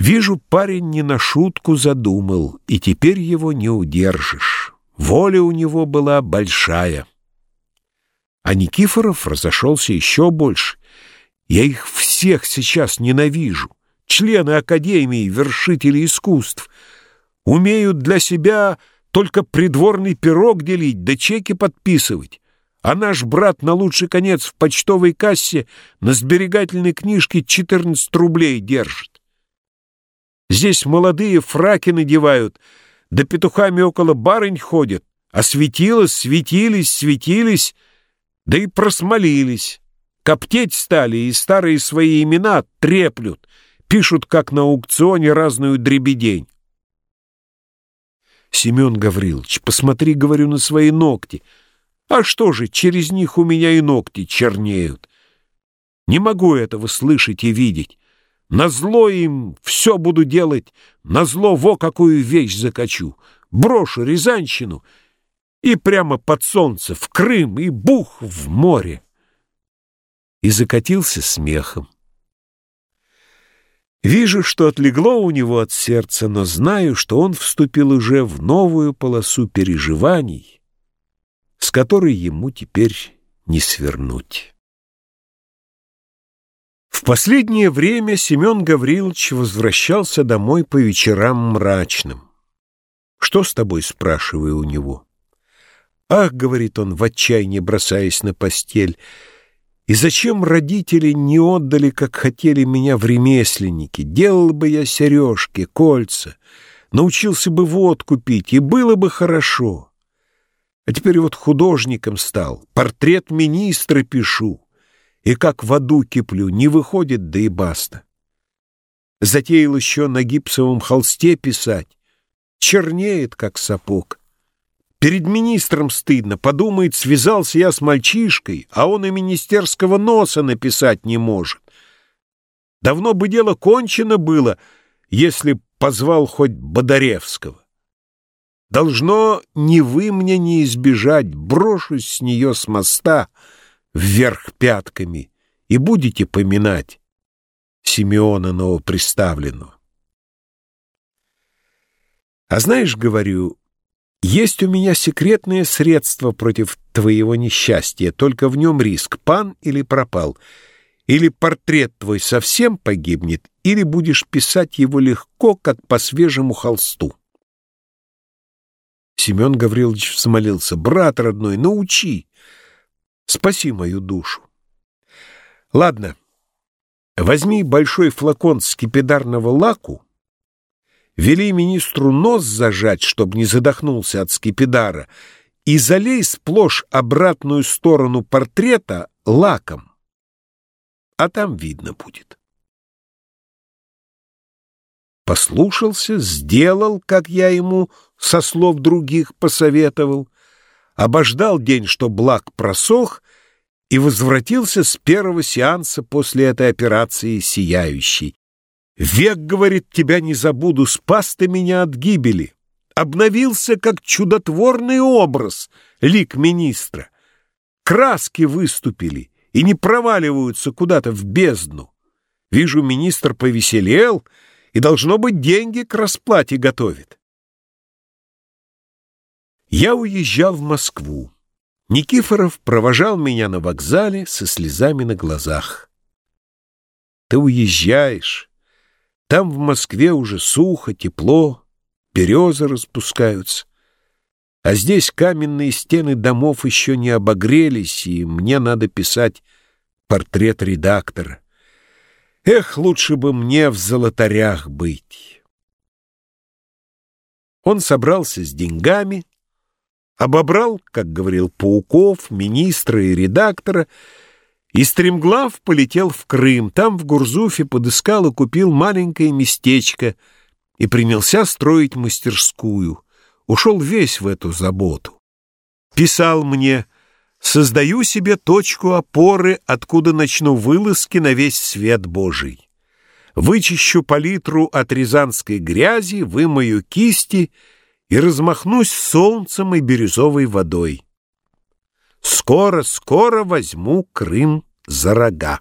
Вижу, парень не на шутку задумал, и теперь его не удержишь. Воля у него была большая. А Никифоров разошелся еще больше. Я их всех сейчас ненавижу. Члены Академии, вершители искусств. Умеют для себя только придворный пирог делить, да чеки подписывать. А наш брат на лучший конец в почтовой кассе на сберегательной книжке 14 рублей держит. Здесь молодые фраки надевают, да петухами около барынь ходят, а светилось, светились, светились, да и просмолились. Коптеть стали и старые свои имена треплют, пишут, как на аукционе, разную дребедень. Семен Гаврилович, посмотри, говорю, на свои ногти. А что же, через них у меня и ногти чернеют. Не могу этого слышать и видеть. Назло им все буду делать, назло во какую вещь закачу. Брошу Рязанщину и прямо под солнце в Крым и бух в море. И закатился смехом. Вижу, что отлегло у него от сердца, но знаю, что он вступил уже в новую полосу переживаний, с которой ему теперь не свернуть. В последнее время Семен Гаврилович возвращался домой по вечерам мрачным. «Что с тобой?» — спрашиваю у него. «Ах», — говорит он, в отчаянии бросаясь на постель, «и зачем родители не отдали, как хотели меня в ремесленники? Делал бы я сережки, кольца, научился бы водку пить, и было бы хорошо. А теперь вот художником стал, портрет министра пишу» и как в аду киплю, не выходит, да и баста. Затеял еще на гипсовом холсте писать, чернеет, как сапог. Перед министром стыдно, подумает, связался я с мальчишкой, а он и министерского носа написать не может. Давно бы дело кончено было, если позвал хоть Бодаревского. Должно ни вы мне не избежать, брошусь с нее с моста — вверх пятками и будете поминать Симеона новоприставленного. А знаешь, говорю, есть у меня секретное средство против твоего несчастья, только в нем риск, пан или пропал. Или портрет твой совсем погибнет, или будешь писать его легко, как по свежему холсту. Семен Гаврилович взмолился, брат родной, научи. Спаси мою душу. Ладно, возьми большой флакон скипидарного лаку, вели министру нос зажать, чтобы не задохнулся от скипидара, и залей сплошь обратную сторону портрета лаком. А там видно будет. Послушался, сделал, как я ему со слов других посоветовал, обождал день, что благ просох, и возвратился с первого сеанса после этой операции сияющий. «Век, — говорит, — тебя не забуду, спас ты меня от гибели. Обновился, как чудотворный образ, лик министра. Краски выступили и не проваливаются куда-то в бездну. Вижу, министр повеселел и, должно быть, деньги к расплате готовит. Я уезжал в Москву. Никифоров провожал меня на вокзале со слезами на глазах. Ты уезжаешь. Там в Москве уже сухо, тепло, березы распускаются. А здесь каменные стены домов еще не обогрелись, и мне надо писать портрет редактора. Эх, лучше бы мне в золотарях быть. Он собрался с деньгами, обобрал, как говорил Пауков, министра и редактора, и стремглав полетел в Крым. Там, в Гурзуфе, подыскал и купил маленькое местечко и принялся строить мастерскую. Ушел весь в эту заботу. Писал мне «Создаю себе точку опоры, откуда начну вылазки на весь свет Божий. Вычищу палитру от рязанской грязи, вымою кисти — и размахнусь солнцем и бирюзовой водой. Скоро, скоро возьму Крым за рога.